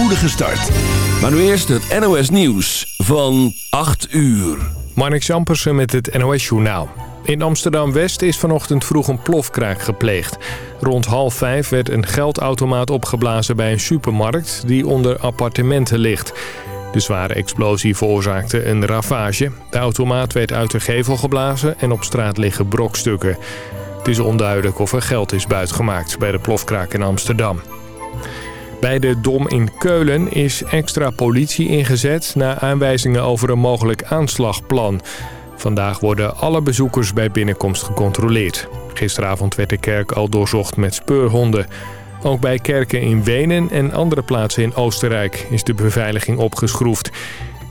spoedige start. Maar nu eerst het NOS Nieuws van 8 uur. Marnix Jampersen met het NOS Journaal. In Amsterdam-West is vanochtend vroeg een plofkraak gepleegd. Rond half vijf werd een geldautomaat opgeblazen bij een supermarkt... die onder appartementen ligt. De zware explosie veroorzaakte een ravage. De automaat werd uit de gevel geblazen en op straat liggen brokstukken. Het is onduidelijk of er geld is buitgemaakt bij de plofkraak in Amsterdam. Bij de Dom in Keulen is extra politie ingezet... na aanwijzingen over een mogelijk aanslagplan. Vandaag worden alle bezoekers bij binnenkomst gecontroleerd. Gisteravond werd de kerk al doorzocht met speurhonden. Ook bij kerken in Wenen en andere plaatsen in Oostenrijk is de beveiliging opgeschroefd.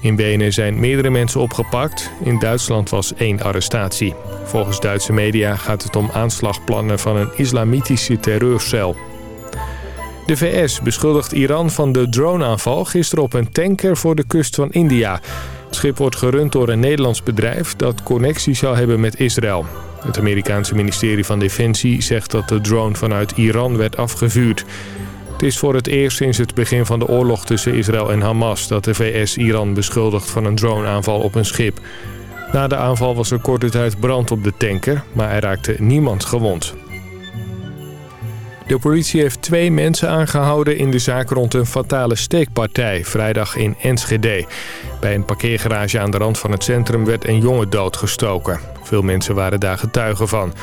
In Wenen zijn meerdere mensen opgepakt. In Duitsland was één arrestatie. Volgens Duitse media gaat het om aanslagplannen van een islamitische terreurcel. De VS beschuldigt Iran van de droneaanval gisteren op een tanker voor de kust van India. Het schip wordt gerund door een Nederlands bedrijf dat connectie zou hebben met Israël. Het Amerikaanse ministerie van Defensie zegt dat de drone vanuit Iran werd afgevuurd. Het is voor het eerst sinds het begin van de oorlog tussen Israël en Hamas... dat de VS Iran beschuldigt van een droneaanval op een schip. Na de aanval was er korte tijd brand op de tanker, maar er raakte niemand gewond. De politie heeft twee mensen aangehouden in de zaak rond een fatale steekpartij... vrijdag in Enschede. Bij een parkeergarage aan de rand van het centrum werd een jongen doodgestoken. Veel mensen waren daar getuigen van.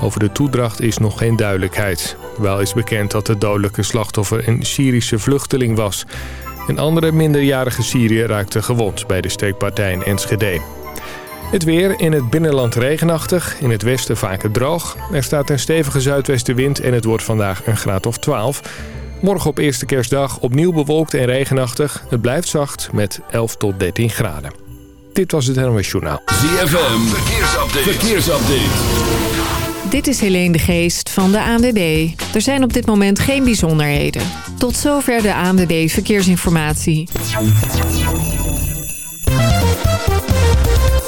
Over de toedracht is nog geen duidelijkheid. Wel is bekend dat de dodelijke slachtoffer een Syrische vluchteling was. Een andere minderjarige Syriër raakte gewond bij de steekpartij in Enschede. Het weer in het binnenland regenachtig, in het westen vaker droog. Er staat een stevige zuidwestenwind en het wordt vandaag een graad of 12. Morgen op eerste kerstdag opnieuw bewolkt en regenachtig. Het blijft zacht met 11 tot 13 graden. Dit was het NOS Journaal. ZFM, verkeersupdate. verkeersupdate. Dit is Helene de Geest van de ANWB. Er zijn op dit moment geen bijzonderheden. Tot zover de ANWB Verkeersinformatie.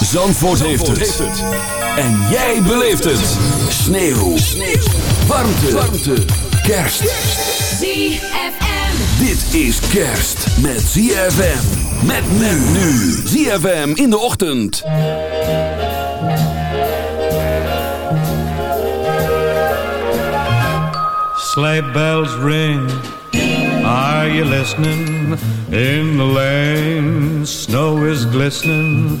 Zandvoort, heeft, het. En jij beleeft het. Sneeuw. Sneeuw. Warmte. Warmte. Kerst. ZFM. Dit is kerst met ZFM. Met men nu. ZFM in de ochtend. Sleigh bells ring. Are you listening? In the lane, snow is glistening.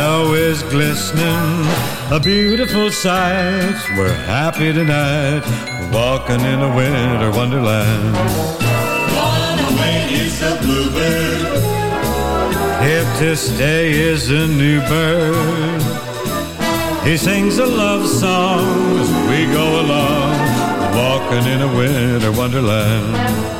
Snow is glistening, a beautiful sight. We're happy tonight, walking in a winter wonderland. Gone away is the bluebird. Here to stay is a new bird. He sings a love song as we go along, walking in a winter wonderland.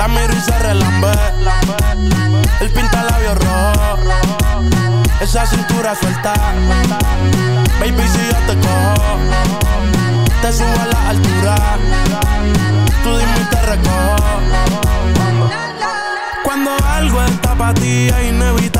La miro y se relambe. El pinta labios rojo. Esa cintura suelta. Baby, si yo te cojo, te subo a la altura. Tú dime y te recojo. Cuando algo está para ti es inevitable,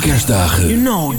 kerstdagen. You know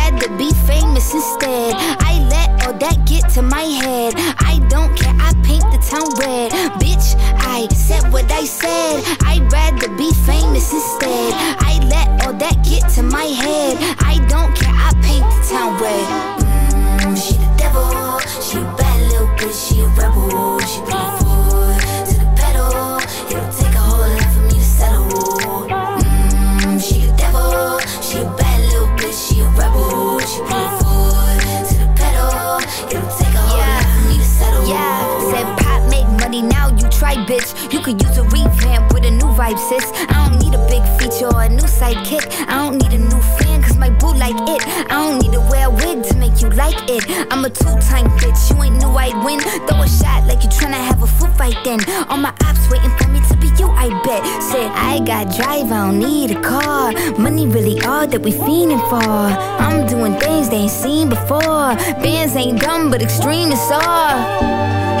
kick. I don't need a new fan, cause my boo like it. I don't need to wear a wig to make you like it. I'm a two-time bitch, you ain't new, I win. Throw a shot like you tryna have a foot fight then. All my ops waiting for me to be you, I bet. Say I got drive, I don't need a car. Money really all that we fiending for. I'm doing things they ain't seen before. Bands ain't dumb, but extreme is all.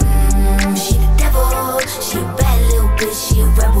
Bitch, she a rebel.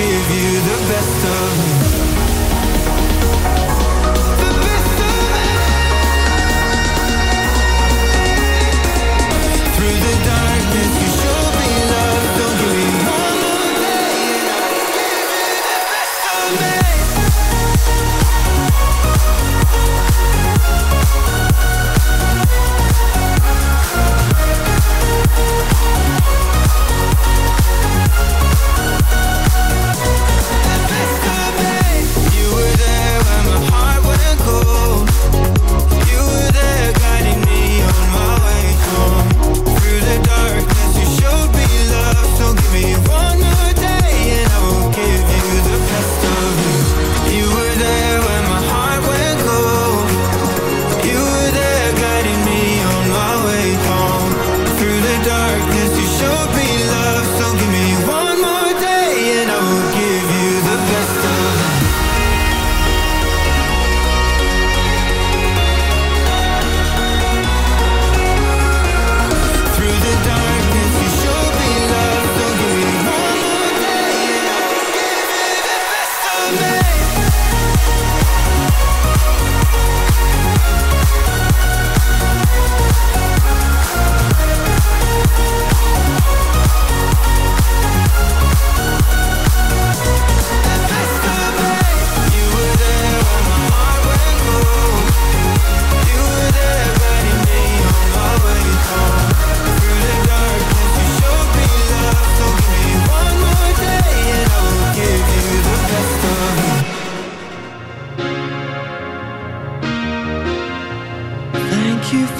give you the best of me.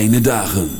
fijne dagen.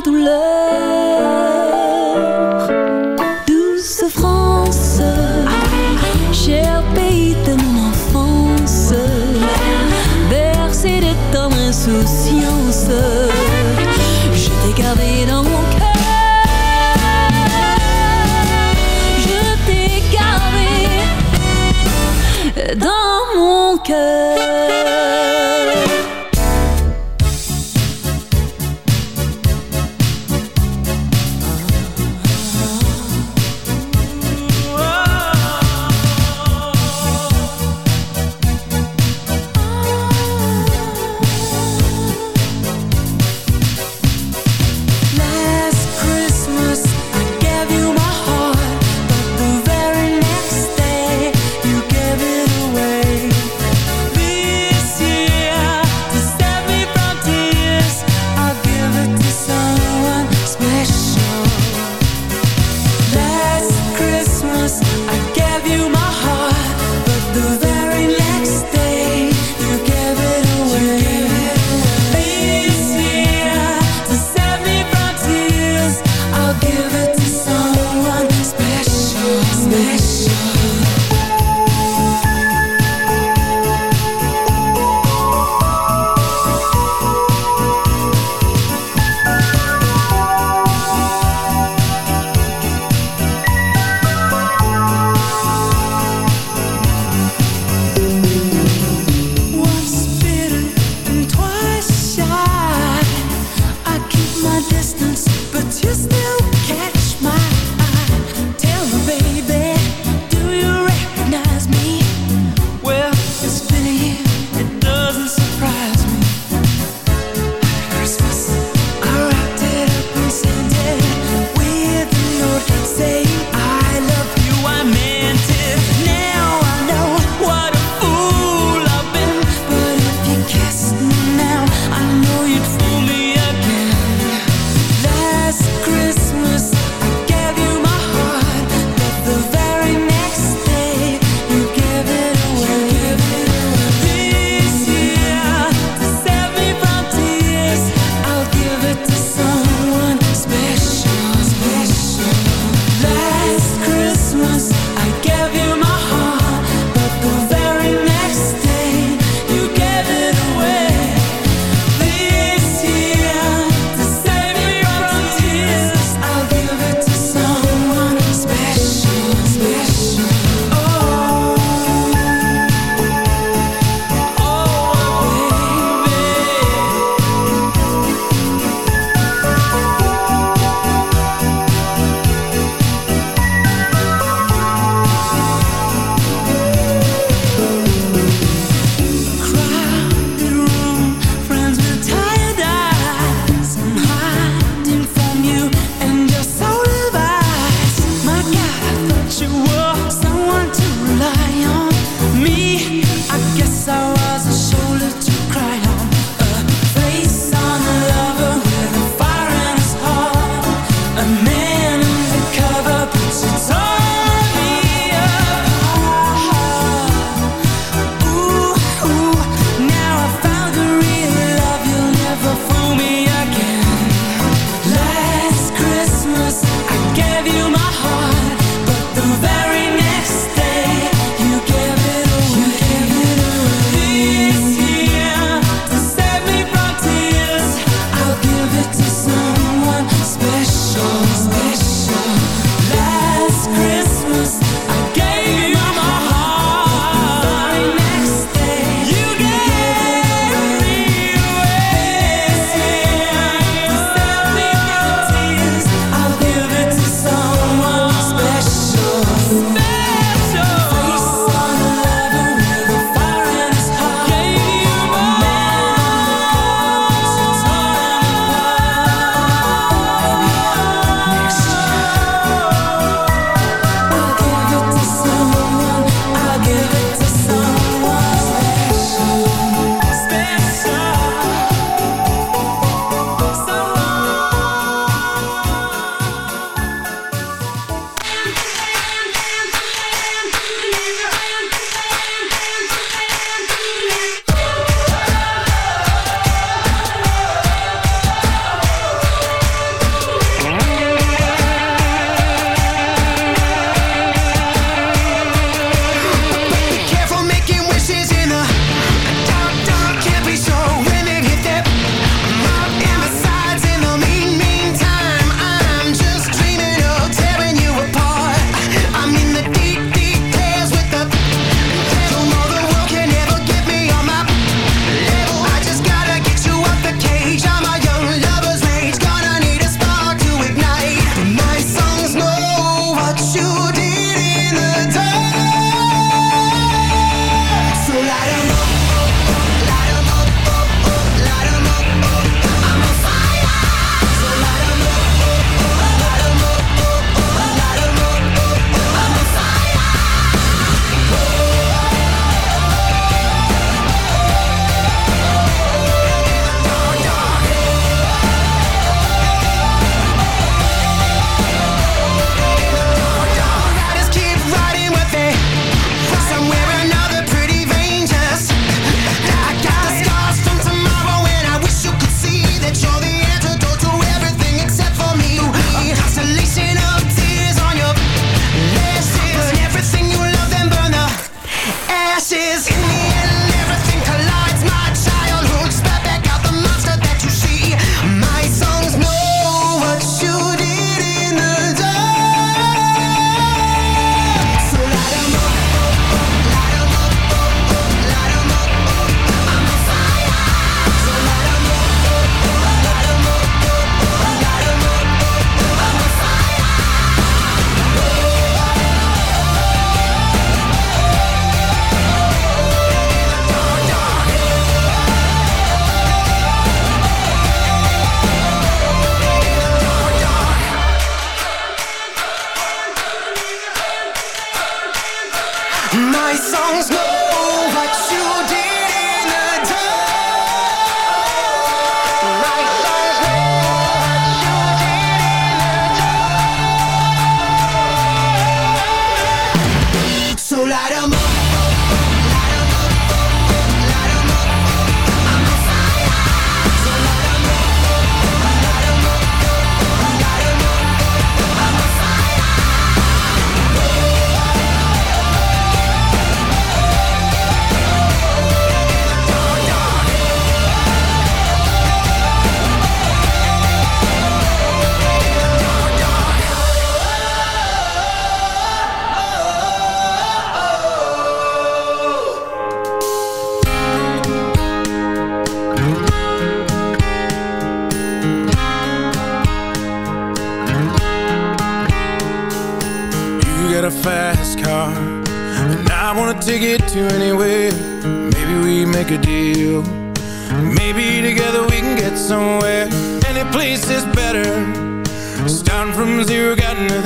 Douleur.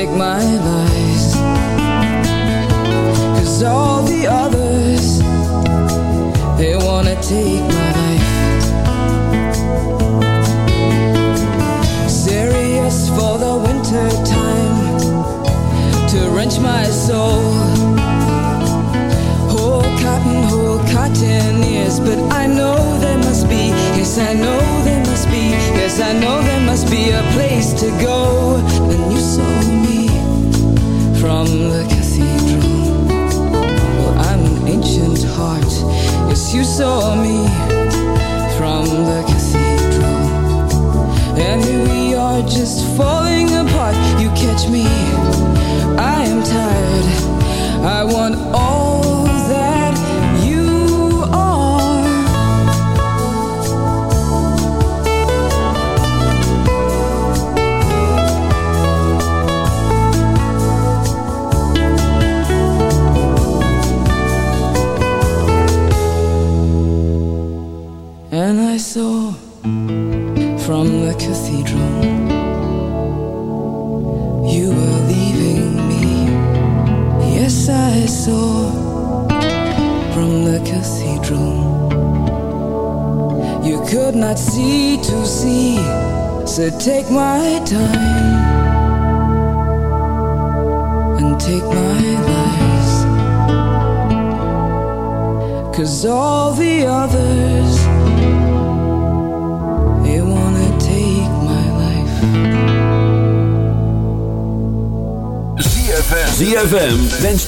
take my life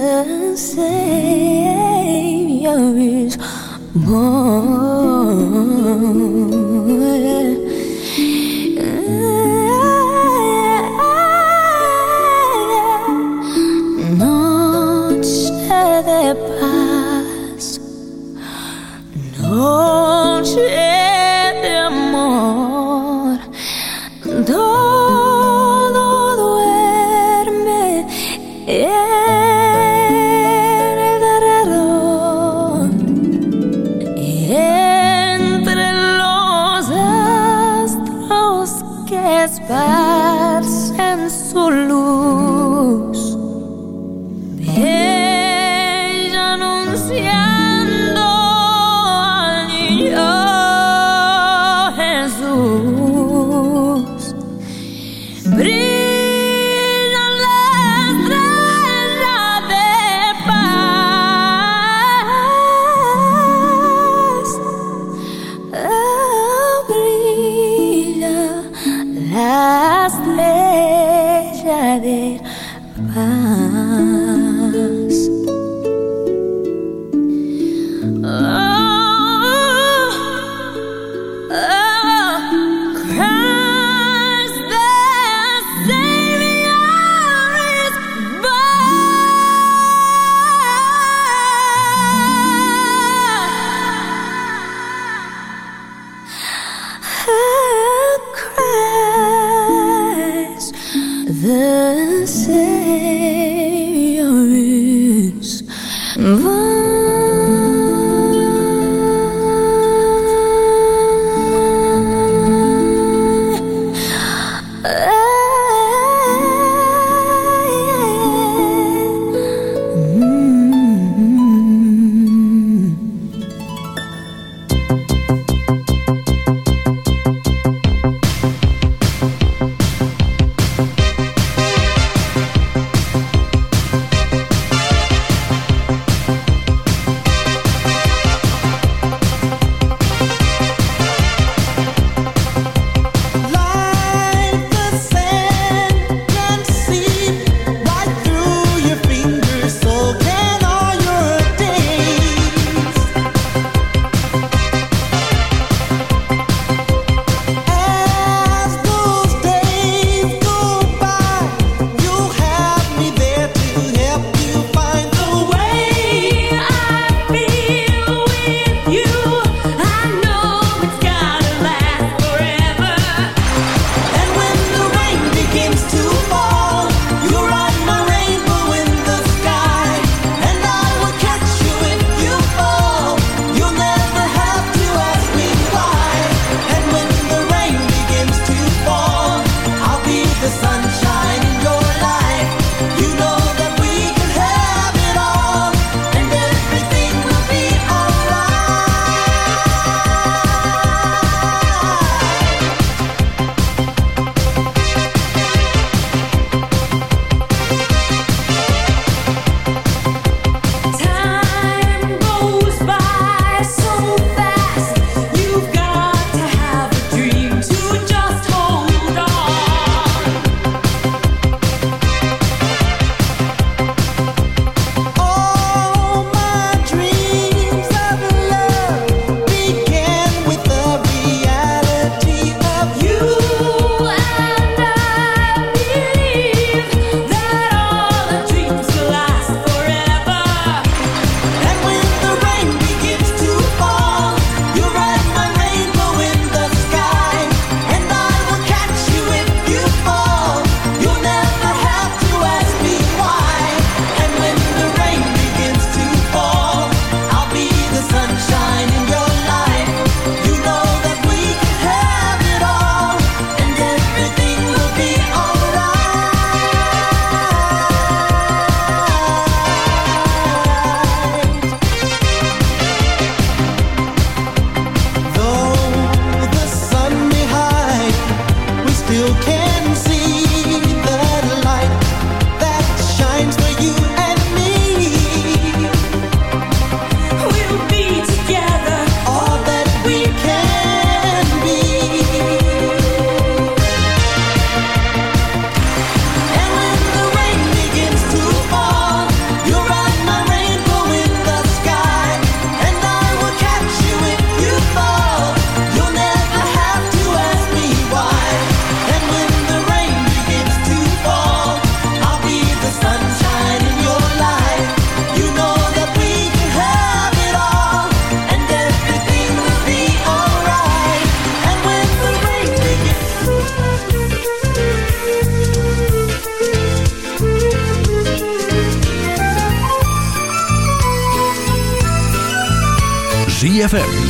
the Savior is born.